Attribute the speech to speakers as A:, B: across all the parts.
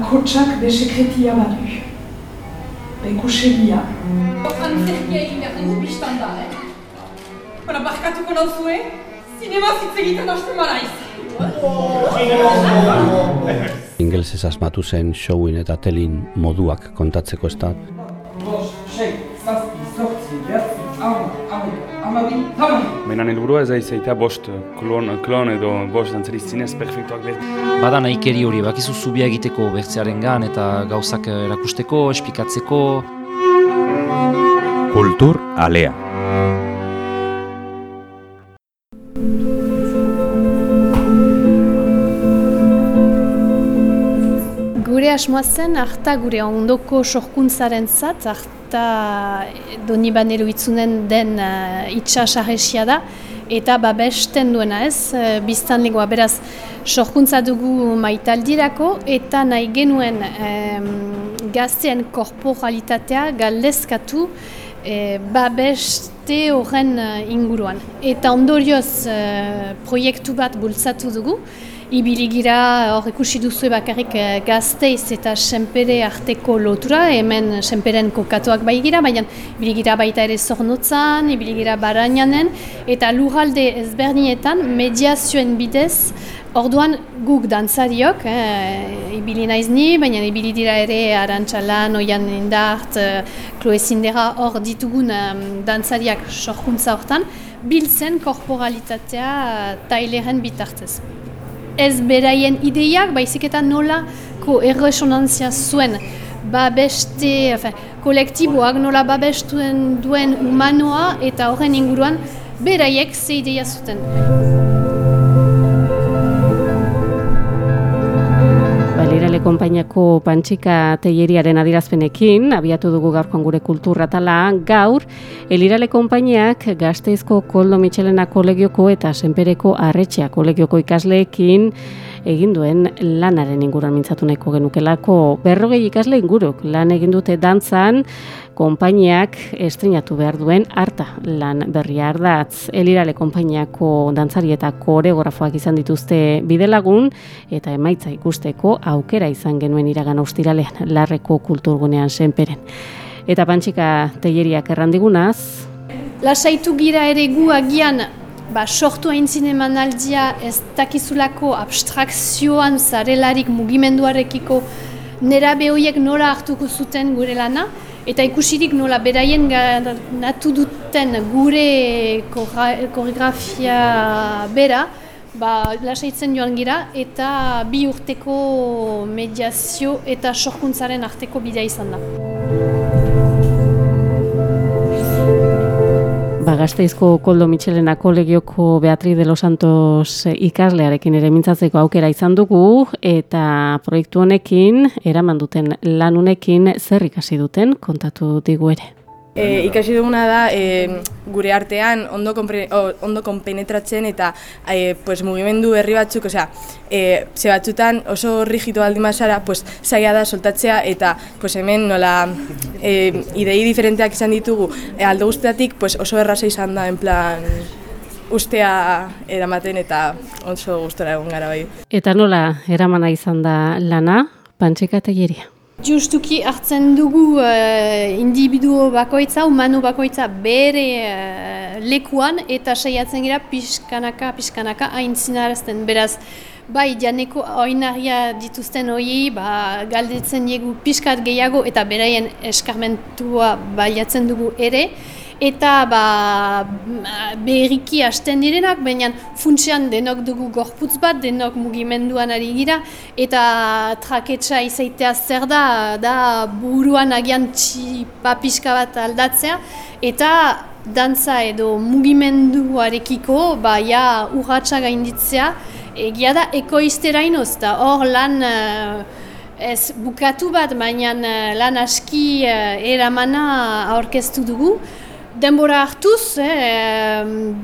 A: bakotsak be sekretia badu. Be kusegia.
B: Antzerkia egin behar dugu biztan da, eh? Bara, barkatuko nauzue, zinema zitzegiten hasten maraiz.
C: Ingelsez asmatu zen showin eta telin moduak kontatzeko ez da.
D: Menan helburua ez aizaita bost klon, klon edo bost dantzari zinez perfektuak behar.
E: Bada nahikeri hori, bakizu zubia egiteko bertzearen gan eta gauzak erakusteko, espikatzeko.
F: Kultur alea.
G: Gure asmoa zen, harta gure ondoko sorkuntzaren zat, harta doni banero itzunen den uh, itxas da, eta babesten duena ez, uh, biztan legoa. Beraz sorkuntza dugu maitaldirako, eta nahi genuen um, gazteen korporalitatea galdezkatu e, babeste horren inguruan. Eta ondorioz uh, proiektu bat bultzatu dugu, Ibiligira hor ikusi duzu bakarrik gazteiz eta senpere arteko lotura, hemen senperen kokatuak bai gira, baina ibiligira baita ere zornotzan, ibiligira barainanen, eta lurralde ezberdinetan mediazioen bidez, orduan guk dantzariok, eh, ibili naiz ni, baina ibili dira ere arantxalan, oian indart, kloezindera hor ditugun um, dantzariak sorkuntza hortan, biltzen korporalitatea taileren bitartez ez beraien ideiak, baizik eta nola erresonantzia zuen babeste, efe, kolektiboak nola babestuen duen humanoa eta horren inguruan beraiek ze ideia zuten.
H: Balirale konpainako pantxika teieriaren adirazpenekin, abiatu dugu gaurkoan gure kulturratala, gaur, Elirale konpainiak gazteizko koldo Michelena kolegioko eta senpereko arretxea kolegioko ikasleekin egin duen lanaren inguruan mintzatu nahiko genukelako berrogei ikasle inguruk lan egin dute dantzan konpainiak estrenatu behar duen harta lan berria ardatz. Elirale konpainiako dantzari eta koreografoak izan dituzte bidelagun eta emaitza ikusteko aukera izan genuen iragan austiralean larreko kulturgunean senperen. Eta pantxika teieriak errandigunaz.
G: Lasaitu gira ere gu agian ba, sortu hain zineman aldia ez dakizulako abstrakzioan zarelarik mugimenduarekiko nera behoiek nora hartuko zuten gure lana, eta ikusirik nola beraien natu duten gure koreografia bera, ba, lasaitzen joan gira, eta bi urteko mediazio eta sorkuntzaren arteko bidea izan da.
H: Ba, Gazteizko Koldo Michelena kolegioko Beatriz de los Santos ikaslearekin ere mintzatzeko aukera izan dugu eta proiektu honekin eraman duten lanunekin zer ikasi duten kontatu digu ere.
I: E, ikasi duguna da e, gure artean ondo, kompre, ondo konpenetratzen eta e, pues, mugimendu herri batzuk, osea, e, ze batzutan oso rigitu aldi mazara, pues, zaila da soltatzea eta pues, hemen nola e, idei diferenteak izan ditugu e, aldo guztiatik pues, oso erraza izan da, en plan, ustea eramaten eta oso gustora egon gara bai.
H: Eta nola eramana izan da lana, pantxika tegeria?
G: Justuki hartzen dugu uh, individuo bakoitza, humano bakoitza bere uh, lekuan eta saiatzen gira pixkanaka, pixkanaka aintzinarazten. Beraz, bai, janeko oinaria dituzten hori, ba, galdetzen diegu pixkat gehiago eta beraien eskarmentua baiatzen dugu ere eta ba, berriki hasten direnak, baina funtsean denok dugu gorputz bat, denok mugimenduan ari gira, eta traketsa izaitea zer da, da buruan agian txipapiska bat aldatzea, eta dantza edo mugimenduarekiko, ba, ja, urratxa gainditzea, egia da ekoiztera inoz, da hor lan... Uh, Ez bukatu bat, baina lan aski eramana aurkeztu dugu. Denbora hartuz, eh,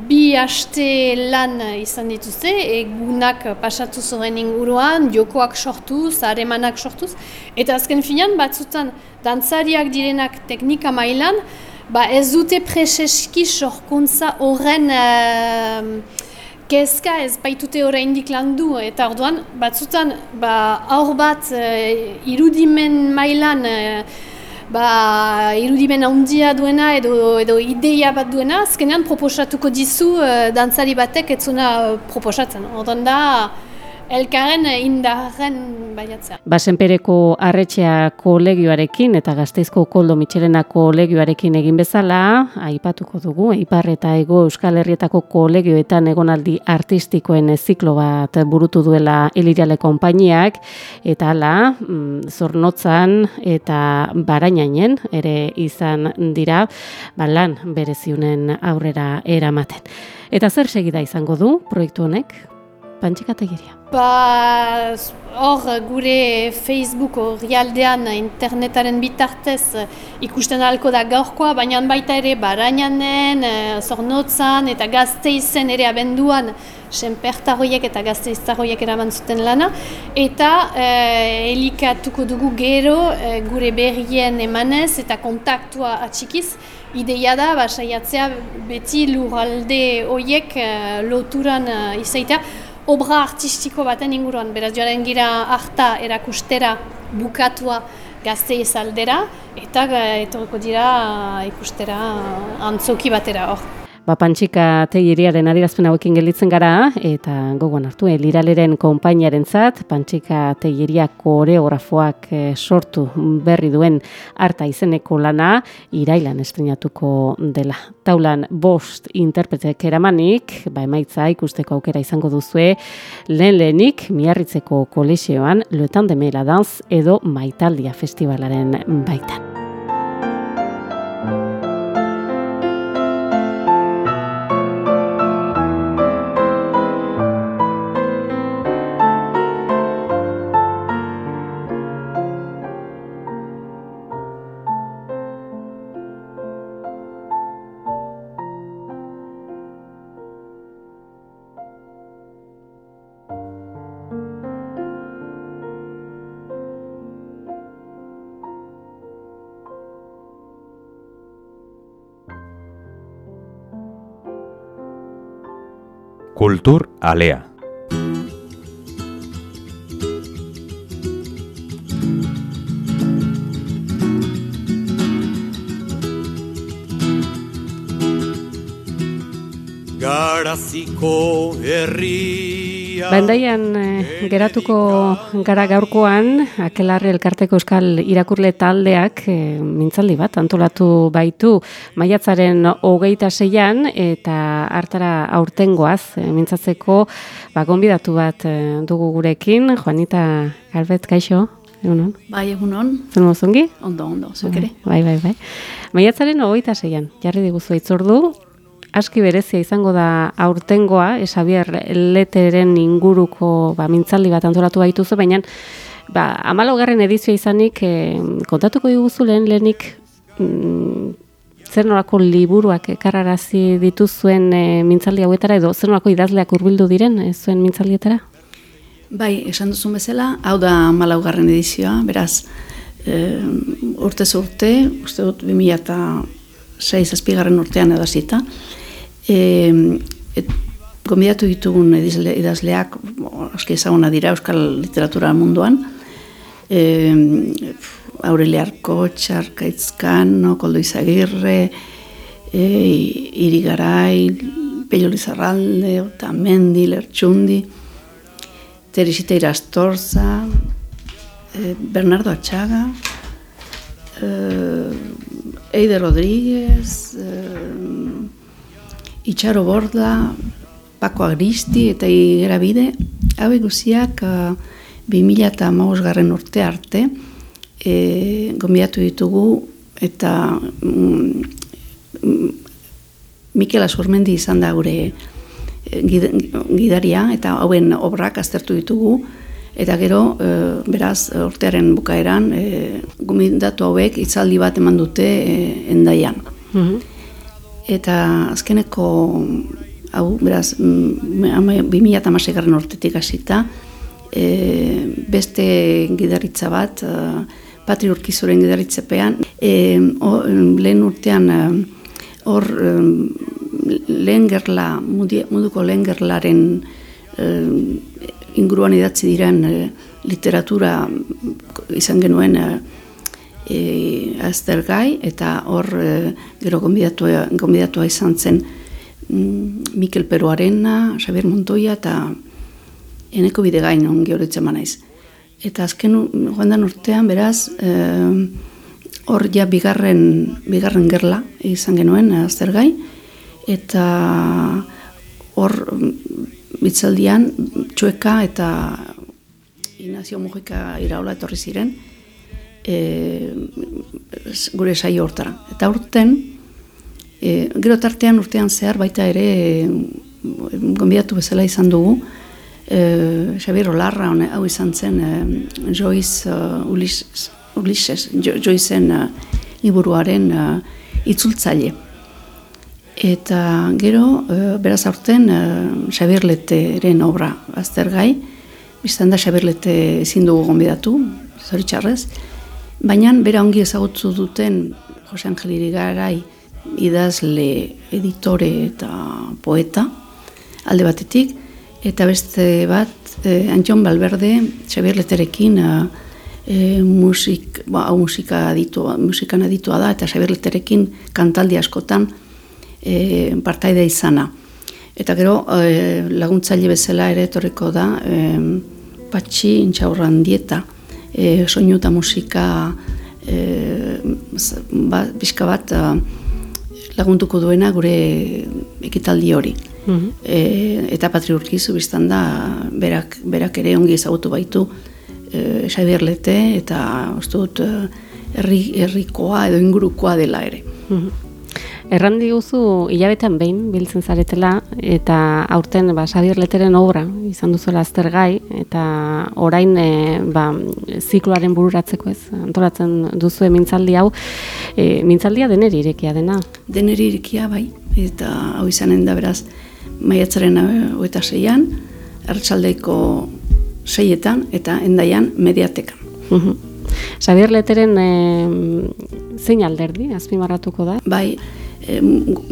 G: bi haste lan izan dituzte, egunak pasatu zoren inguruan, jokoak sortuz, haremanak sortuz, eta azken finan batzutan dantzariak direnak teknika mailan, ba ez dute preseski sorkuntza horren eh, kezka ez baitute oraindik landu eta orduan batzutan ba, aur bat eh, irudimen mailan eh, ba, irudimen handia duena edo, edo ideia bat duena, azkenean proposatuko dizu uh, dantzari batek etzuna uh, proposatzen. Orduan da, elkarren indarren baiatzea.
H: Basenpereko arretxea kolegioarekin eta gazteizko koldo mitxelena kolegioarekin egin bezala, aipatuko dugu, Ipar eta Ego Euskal Herrietako kolegioetan egonaldi artistikoen ziklo bat burutu duela Eliriale konpainiak, eta ala, mm, zornotzan eta barainainen ere izan dira, ba, lan bereziunen aurrera eramaten. Eta zer segida izango du proiektu honek? Pantxikategiria.
G: Ba, hor gure Facebook horrialdean internetaren bitartez ikusten halko da gaurkoa, baina baita ere barainanen, e, zornotzan eta gazteizen ere abenduan senpertarroiek eta gazteiztarroiek eraman zuten lana. Eta e, elikatuko dugu gero e, gure berrien emanez eta kontaktua atxikiz. Ideia da, ba, saiatzea beti lurralde horiek e, loturan e, izaitea obra artistiko baten inguruan, beraz joaren gira harta erakustera bukatua gazte aldera eta etorriko dira ikustera antzoki batera hor.
H: Ba, pantxika teiriaren adirazpen hauekin gelditzen gara, eta gogoan hartu, eliraleren konpainiaren zat, pantxika teiria koreografoak eh, sortu berri duen harta izeneko lana, irailan estrenatuko dela. Taulan bost interpretek eramanik, ba, emaitza ikusteko aukera izango duzue, lehen lehenik, miarritzeko kolesioan, loetan demela danz edo maitaldia festivalaren baitan.
F: Kultur Alea.
J: Garaziko herri
H: Bandaian eh, geratuko gara gaurkoan, akelarri elkarteko euskal irakurle taldeak eh, mintzaldi bat antolatu baitu maiatzaren hogeita zeian eta hartara aurtengoaz eh, mintzatzeko ba, gonbidatu bat eh, dugu gurekin, Juanita Galbet, kaixo? Egunon?
K: Bai, egunon.
H: Zer mozungi?
K: Ondo, ondo, zuek ere.
H: Bai, bai, bai. Maiatzaren hogeita zeian, jarri diguzu itzordu, aski berezia izango da aurtengoa, esabier leteren inguruko ba, mintzaldi bat antolatu baituzu, baina ba, amalogarren edizioa izanik eh, kontatuko diguzu lehen lehenik mm, zer norako liburuak ekarrarazi dituzuen eh, mintzaldi hauetara edo zer norako idazleak hurbildu diren eh, zuen mintzaldietara?
K: Bai, esan duzun bezala, hau da amalaugarren edizioa, beraz, e, urte urte, uste dut 2006 azpigarren urtean edo zita, e, et, gombidatu ditugun edizle, idazleak, aski ezaguna dira Euskal Literatura munduan, e, Aureliarko, Txarkaitzkano, Koldo Izagirre, e, Irigarai, Pello Lizarralde, Otamendi, Lertxundi, Teresita Irastorza, e, Bernardo Atxaga, e, Eide Rodríguez, e, Itxaro Borda, Pako Agristi eta Igera Bide, hau eguziak uh, 2000 eta garren urte arte e, gombiatu ditugu eta mm, mm, Mikel Azurmendi izan da gure e, gidaria eta hauen obrak aztertu ditugu eta gero e, beraz urtearen bukaeran e, gombidatu hauek itzaldi bat eman dute e, endaian. Mm eta azkeneko hau beraz 2016 garren urtetik hasita e, beste gidaritza bat e, patri urkizuren gidaritzepean e, o, lehen urtean e, hor e, lehen gerla, munduko lehen gerlaren eh, inguruan idatzi diren eh, literatura izan genuen eh, e, aztergai, eta hor e, gero gonbidatua, gonbidatua izan zen mm, Mikel Peroarena, Xabier Montoya eta eneko bidegain ongi horretzen naiz. Eta azken joan den urtean, beraz, e, hor ja bigarren, bigarren gerla izan genuen aztergai, eta hor mm, bitzaldian txueka eta Ignacio Mujika iraola etorri ziren, e, gure saio hortara. Eta urten, e, gero tartean urtean zehar baita ere e, gonbidatu bezala izan dugu, e, Xabier Olarra hone, hau izan zen e, Joyce uh, Ulises, Ulises Jo- Joyceen uh, liburuaren uh, itzultzaile. Eta gero, e, beraz aurten, e, Xabier Leteren obra aztergai, biztan da Xabier Lete ezin dugu gonbidatu, zoritxarrez, baina bera ongi ezagutzu duten Jose Angel Irigarai idazle, editore eta poeta, alde batetik, eta beste bat, eh, Antxon Balberde, Xabier Leterekin eh, eh, musik, ba, musika aditua, musikan aditua da, eta Xabier Leterekin kantaldi askotan eh, partaide izana. Eta gero eh, laguntzaile bezala ere etorriko da eh, Patxi Intxaurran dieta, eh, soinu eta musika z- ba, pixka bat laguntuko duena gure ekitaldi hori. E, eta Patri Urkizu biztan da, berak, berak ere ongi ezagutu baitu e, Xabier Lete eta uste dut herri, herrikoa edo ingurukoa dela ere.
H: Errandi guzu hilabetean behin biltzen zaretela eta aurten ba, Xabier Leteren obra izan duzuela aztergai eta orain e, ba, zikloaren bururatzeko ez antolatzen duzu mintzaldi hau e, mintzaldia deneri irekia dena.
K: Deneri irikia bai, eta hau izanen da beraz maiatzaren eh, hogeita seian, ertsaldeiko seietan eta endaian mediatekan.
H: Xabier Leteren e, zein alderdi azpimarratuko da?
K: Bai, e,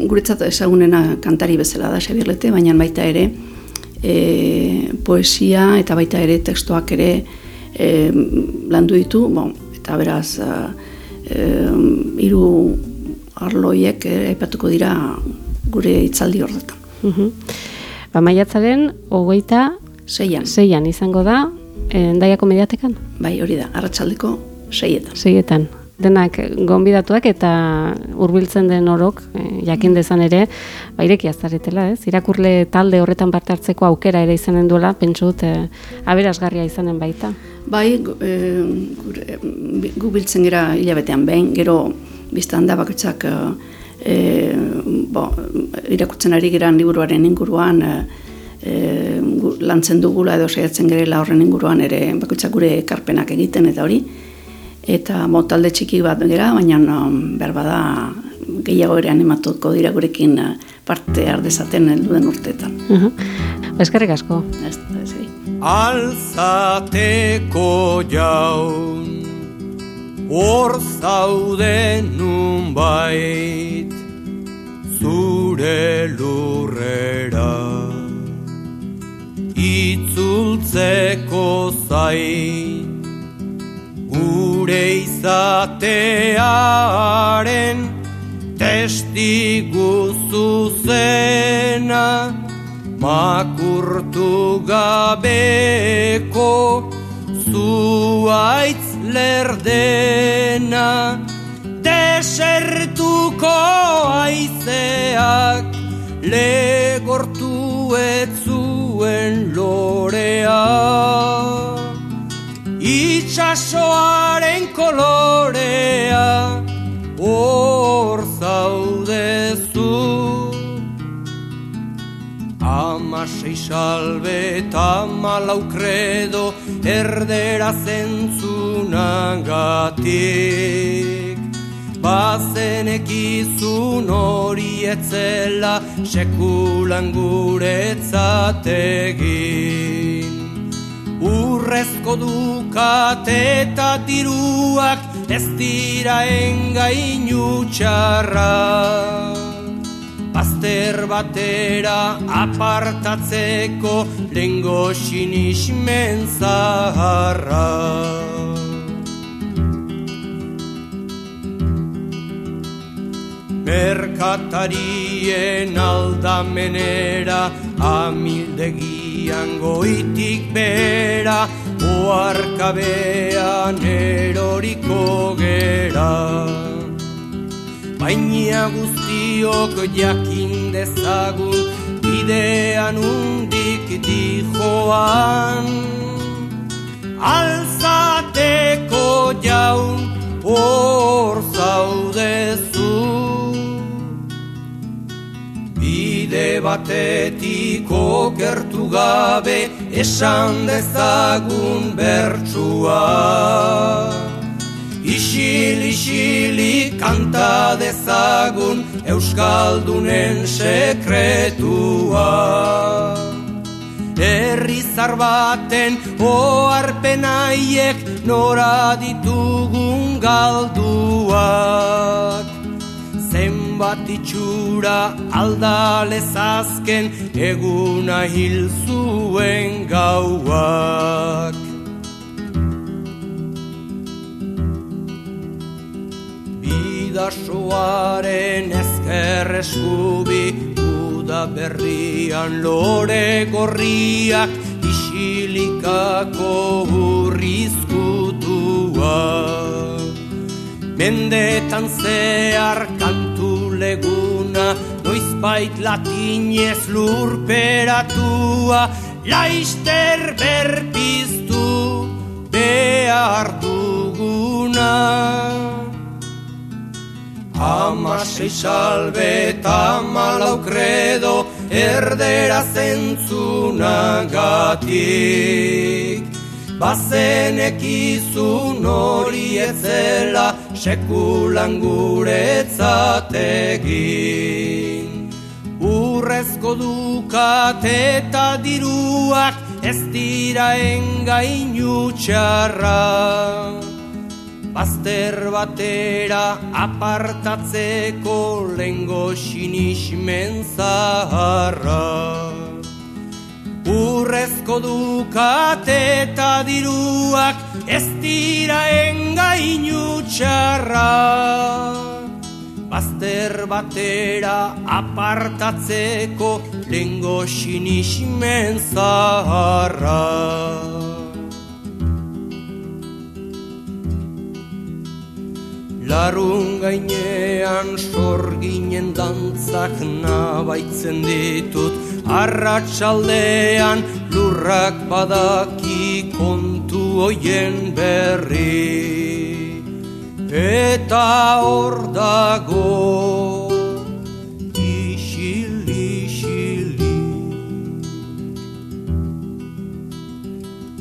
K: guretzat ezagunena kantari bezala da Xabier Lete, baina baita ere e, poesia eta baita ere testoak ere e, landu ditu, bon, eta beraz e, e, hiru arloiek e, aipatuko dira gure hitzaldi horretan.
H: Mhm. Ba, maiatzaren hogeita
K: Seian,
H: seian izango da, e, endaiako mediatekan?
K: bai hori da, arratsaldeko seietan.
H: Seietan. Denak gonbidatuak eta hurbiltzen den orok, eh, jakin dezan ere, ba, irekia zaretela, ez? Irakurle talde horretan parte hartzeko aukera ere izanen duela, pentsu dut, eh, aberasgarria izanen baita.
K: Bai, e, gu biltzen gera hilabetean behin, gero biztan da bakoitzak e, e, bo, irakurtzen ari geran liburuaren inguruan e, e, lantzen dugula edo saiatzen gerela horren inguruan ere bakoitzak gure ekarpenak egiten eta hori. Eta mo, talde txiki bat gera, baina um, behar bada gehiago ere animatuko dira gurekin eh, parte ardezaten helduen urteetan.
H: Uh Eskerrik asko.
K: Ez, ez, ez.
J: Alzateko jaun Hor zaude nunbait Zure lurrera Itzultzeko zain Gure izatearen Testigu zuzena Makurtu gabeko zuaitz lerdena Desertuko aizeak legortu etzuen lorea Itxasoaren kolorea hor zaudezu Amasei salbe eta malau kredo erdera zentzunagatik. Bazenekizun hori etzela sekulan guretzat egin Urrezko dukat eta diruak ez dira engainu txarra. Bazter batera apartatzeko lengo sinismen zaharra. Merkatarien aldamenera Amildegian goitik bera Oarkabean eroriko gera. Bainia guztiok jakin dezagun Bidean undik dijoan. Alzateko jaun hor zaudezu Bide batetik gabe esan dezagun bertsua. Isil, isili kanta dezagun Euskaldunen sekretua. Herrizar baten oarpenaiek nora ditugun galduak Zenbat itxura aldalezazken eguna hil zuen gauak. Bidasoaren ezker eskubi Uda berrian lore gorriak Isilikako hurrizkutua Mendetan zehar leguna Noizbait latinez lurperatua Laister berpiztu behar duguna. Amasei salbe eta malau kredo erdera zentzunagatik. Bazenek izun hori etzela sekulan guretzategin Urrezko dukat eta diruak ez dira engainu txarra. Bazter batera apartatzeko lengo sinismen zaharra. Urrezko dukat eta diruak ez dira engainu txarra Bazter batera apartatzeko lengo sinismen zaharra. Larun gainean sorginen dantzak nabaitzen ditut. Arratxaldean lurrak badaki kontu hoien berri Eta hor dago isil isili.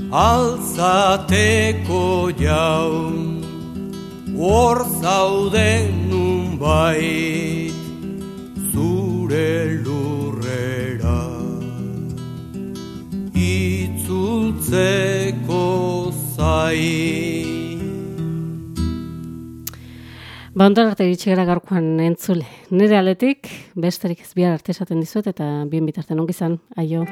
J: Alzateko jaun Hor zauden nunbait zure lurrera. Itzultzeko zai
H: Ba, ondan arte iritsi gara gaurkoan entzule. Nire aletik, besterik ez bihar arte esaten dizuet, eta bien bitarten ongi izan, aio.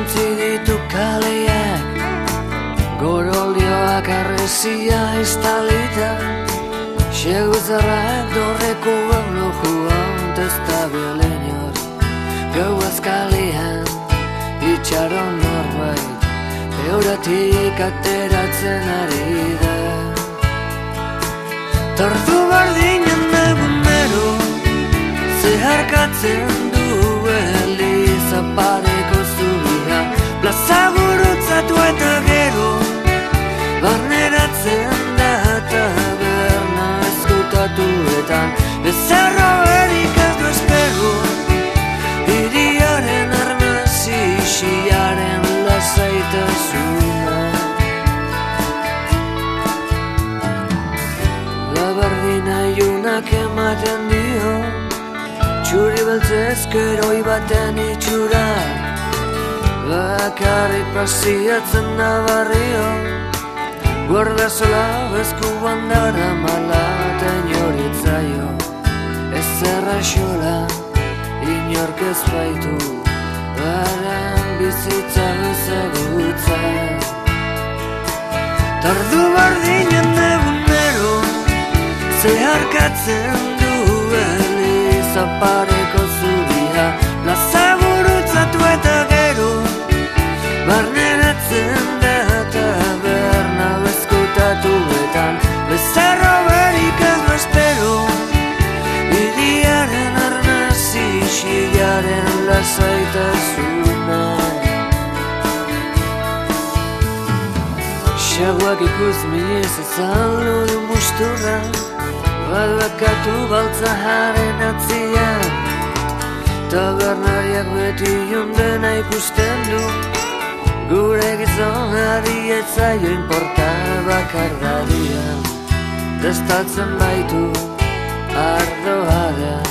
L: Zontzi ditu kaleak Goroldioak arrezia estalita Xeguzarrak dorreko erlojuan Testa bialeñor Gau azkalian Itxaron norbait Peoratik ateratzen ari da. Tortu bardinen egunero Zeharkatzen du Eliza pareko plaza gurutzatu eta gero barneratzen da eta berna eskutatu eta bezerro erik ez du espero. Iriaren armazi isiaren lazaitasuna labardina iunak ematen dio txuri beltzezkeroi baten itxurak Bakarrik pasiatzen da barrio Guarda sola bezkuan dara malata inoritzaio Ez zerra xola inork ez baitu Baren bizitza ezagutza Tardu bardinen egunero Zeharkatzen du eliza pareko zubia Barneratzen da taberna bezkutatuetan Bezarro berik ez du espero. Iriaren arnazi xilaren lasaitasuna Xaguak ikus minez ezaldu du musturra Balbakatu baltza haren atzian. Tabernariak beti jondena ikusten du Gure gizonari etzaio inporta bakardarian Destatzen baitu ardoaren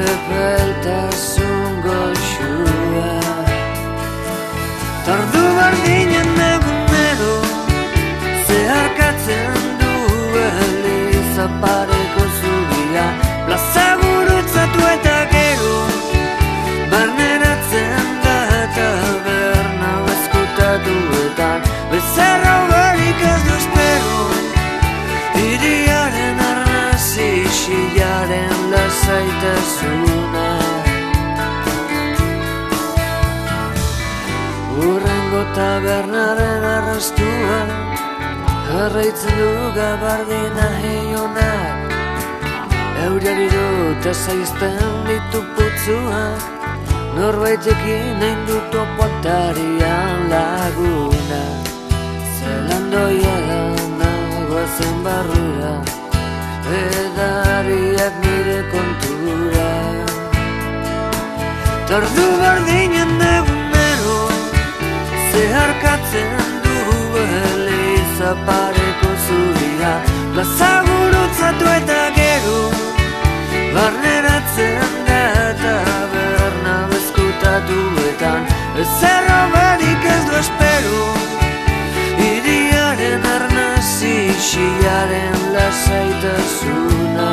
L: Epeltasun goxua. Tardu bardinen egunero Zeharkatzen du eliza tabernaren arrastua. Jarraitzen du gabardina heionak Eurari dut ezaizten ditu putzuak Norbaitekin nahin du topoatarian laguna. Zelandoia nagoazen barrura. Edariak nire kontura. Tardu bardinen egunero Zeharkatzen du eliza pareko zubia Plaza gurutzatu eta gero Barneratzen da taberna bezkutatuetan Ezerro berik ez du espero Iriaren arnazi xilaren lasaitasuna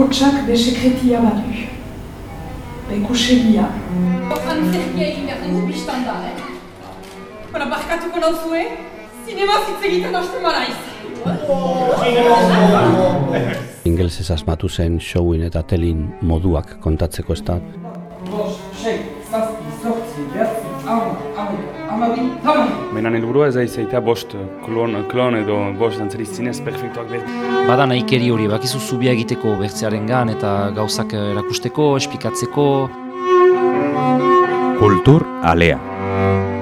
M: Bakotsak be sekretia badu. Bekusegia.
B: Antzerkia egin behar dugu biztan da, eh? Bara, barkatuko nauzue, zinema zitz egiten hasten maraiz.
C: Ingelsez asmatu zen showin eta telin moduak kontatzeko ez da.
A: Hamabi.
D: Baina helburua ez da izaita bost klon, klon edo bost dantzari zinez perfektuak behar.
E: Bada nahikeri hori, bakizu zubia egiteko bertzearen gan eta gauzak erakusteko, espikatzeko.
F: Kultur alea.